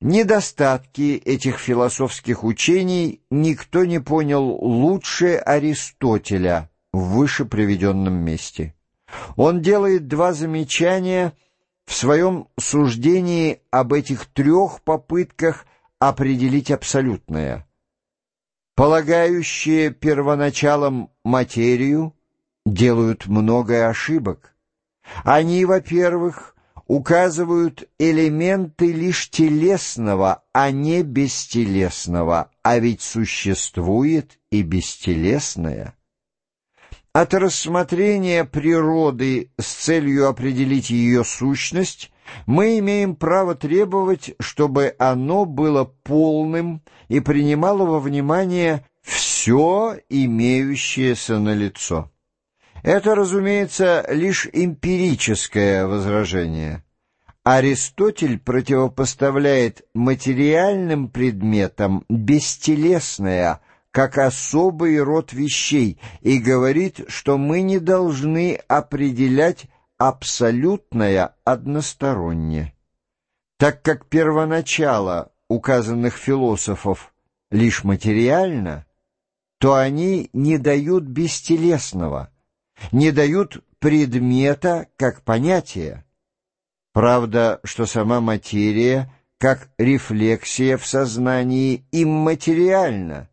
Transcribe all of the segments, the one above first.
Недостатки этих философских учений никто не понял лучше Аристотеля в выше приведенном месте. Он делает два замечания в своем суждении об этих трех попытках определить абсолютное. Полагающие первоначалом материю делают много ошибок. Они, во-первых, указывают элементы лишь телесного, а не бестелесного, а ведь существует и бестелесное. От рассмотрения природы с целью определить ее сущность мы имеем право требовать, чтобы оно было полным и принимало во внимание все имеющееся на лицо. Это, разумеется, лишь эмпирическое возражение. Аристотель противопоставляет материальным предметам бестелесное – как особый род вещей и говорит, что мы не должны определять абсолютное односторонне. Так как первоначало указанных философов лишь материально, то они не дают бестелесного, не дают предмета как понятия. Правда, что сама материя, как рефлексия в сознании, имматериальна,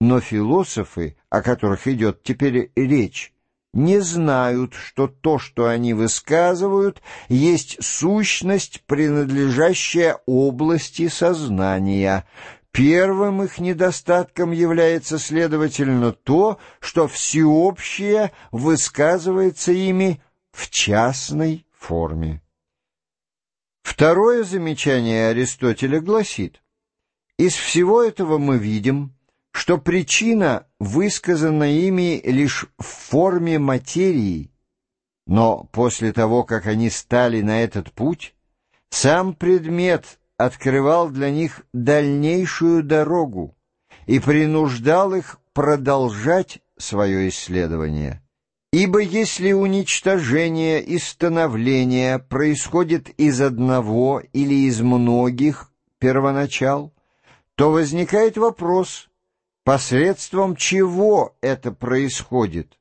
но философы, о которых идет теперь речь, не знают, что то, что они высказывают, есть сущность, принадлежащая области сознания. Первым их недостатком является, следовательно, то, что всеобщее высказывается ими в частной форме. Второе замечание Аристотеля гласит, «Из всего этого мы видим, что причина высказана ими лишь в форме материи, но после того, как они стали на этот путь, сам предмет открывал для них дальнейшую дорогу и принуждал их продолжать свое исследование. Ибо если уничтожение и становление происходит из одного или из многих первоначал, то возникает вопрос – посредством чего это происходит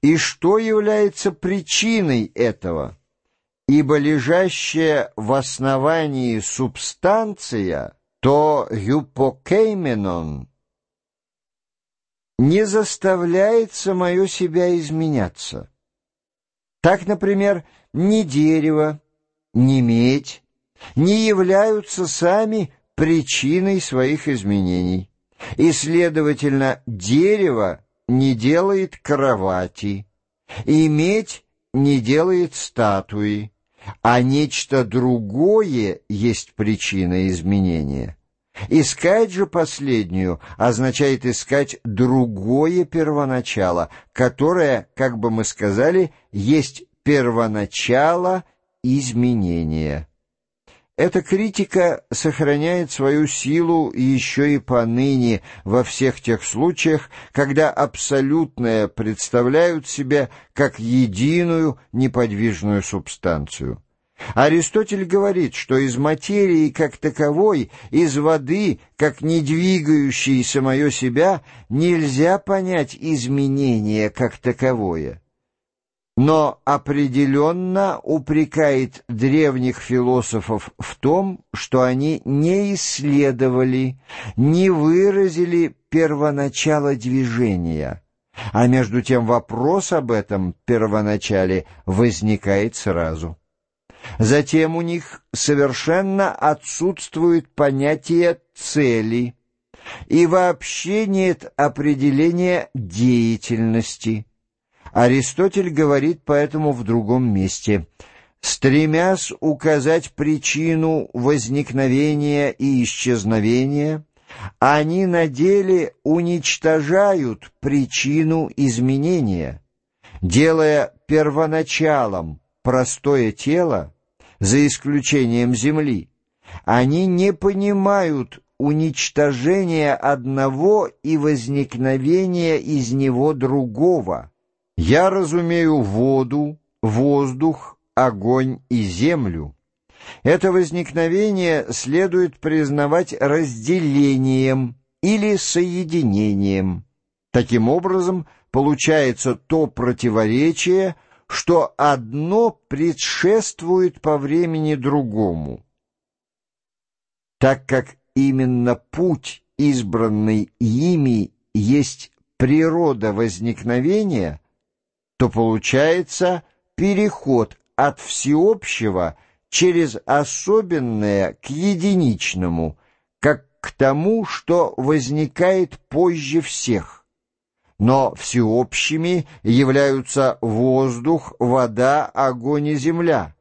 и что является причиной этого, ибо лежащая в основании субстанция, то юпокейменон, не заставляет самое себя изменяться. Так, например, ни дерево, ни медь не являются сами причиной своих изменений и, следовательно, дерево не делает кровати, и медь не делает статуи, а нечто другое есть причина изменения. Искать же последнюю означает искать другое первоначало, которое, как бы мы сказали, есть первоначало изменения. Эта критика сохраняет свою силу еще и поныне во всех тех случаях, когда абсолютное представляют себе как единую неподвижную субстанцию. Аристотель говорит, что из материи как таковой, из воды, как не двигающей самое себя, нельзя понять изменение как таковое но определенно упрекает древних философов в том, что они не исследовали, не выразили первоначало движения, а между тем вопрос об этом первоначале возникает сразу. Затем у них совершенно отсутствует понятие цели, и вообще нет определения деятельности – Аристотель говорит поэтому в другом месте «стремясь указать причину возникновения и исчезновения, они на деле уничтожают причину изменения, делая первоначалом простое тело, за исключением Земли. Они не понимают уничтожения одного и возникновения из него другого, я разумею воду, воздух, огонь и землю. Это возникновение следует признавать разделением или соединением. Таким образом, получается то противоречие, что одно предшествует по времени другому. Так как именно путь, избранный ими, есть природа возникновения, то получается переход от всеобщего через особенное к единичному, как к тому, что возникает позже всех. Но всеобщими являются воздух, вода, огонь и земля.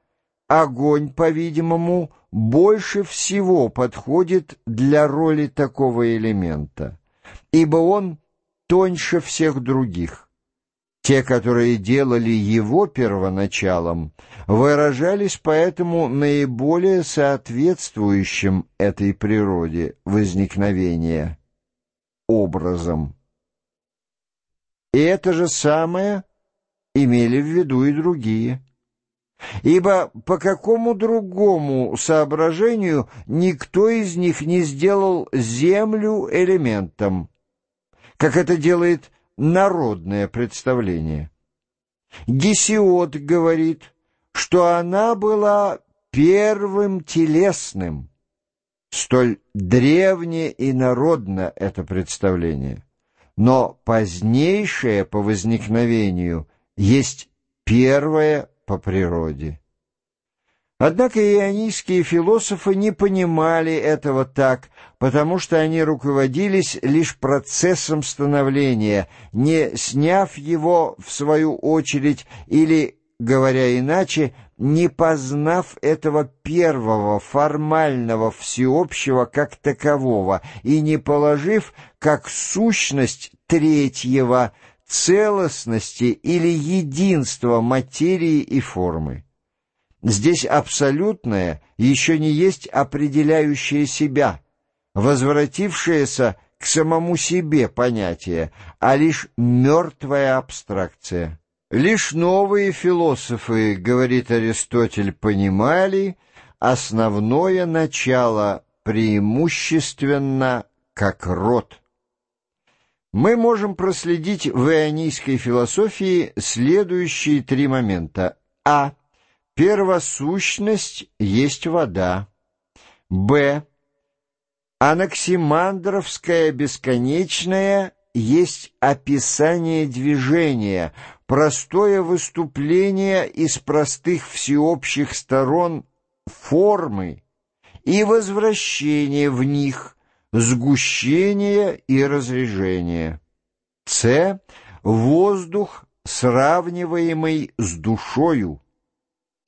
Огонь, по-видимому, больше всего подходит для роли такого элемента, ибо он тоньше всех других. Те, которые делали его первоначалом, выражались поэтому наиболее соответствующим этой природе возникновения образом. И это же самое имели в виду и другие. Ибо по какому другому соображению никто из них не сделал землю элементом, как это делает народное представление. Гесиод говорит, что она была первым телесным. Столь древнее и народно это представление. Но позднейшее по возникновению есть первое по природе. Однако ионийские философы не понимали этого так, потому что они руководились лишь процессом становления, не сняв его в свою очередь или, говоря иначе, не познав этого первого формального всеобщего как такового и не положив как сущность третьего целостности или единства материи и формы. Здесь абсолютное еще не есть определяющее себя, возвратившееся к самому себе понятие, а лишь мертвая абстракция. Лишь новые философы, говорит Аристотель, понимали основное начало преимущественно как род. Мы можем проследить в ионийской философии следующие три момента. А. Первосущность есть вода. Б. Анаксимандровская бесконечная есть описание движения, простое выступление из простых всеобщих сторон формы и возвращение в них, сгущение и разрежение. С. Воздух, сравниваемый с душою.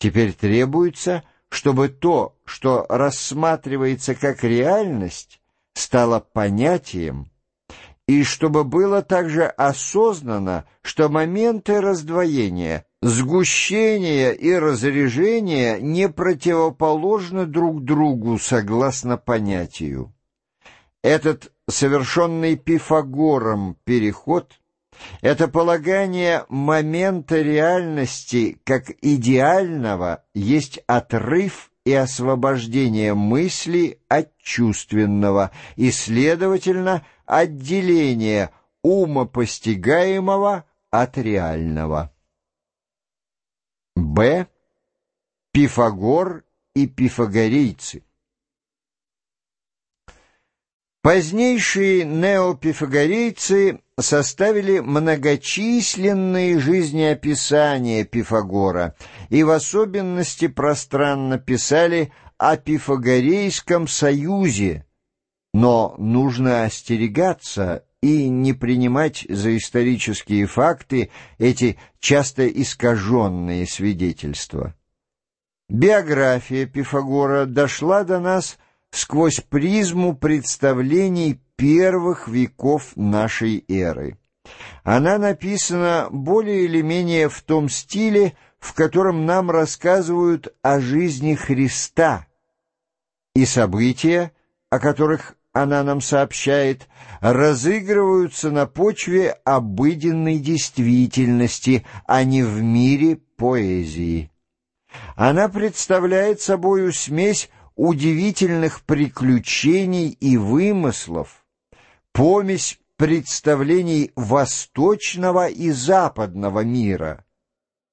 Теперь требуется, чтобы то, что рассматривается как реальность, стало понятием, и чтобы было также осознано, что моменты раздвоения, сгущения и разрежения не противоположны друг другу согласно понятию. Этот совершенный Пифагором переход – это полагание момента реальности как идеального есть отрыв и освобождение мысли от чувственного и, следовательно, отделение ума постигаемого от реального. Б. Пифагор и пифагорейцы Позднейшие неопифагорейцы составили многочисленные жизнеописания Пифагора и в особенности пространно писали о Пифагорейском союзе, но нужно остерегаться и не принимать за исторические факты эти часто искаженные свидетельства. Биография Пифагора дошла до нас сквозь призму представлений первых веков нашей эры. Она написана более или менее в том стиле, в котором нам рассказывают о жизни Христа, и события, о которых она нам сообщает, разыгрываются на почве обыденной действительности, а не в мире поэзии. Она представляет собою смесь удивительных приключений и вымыслов, помесь представлений восточного и западного мира,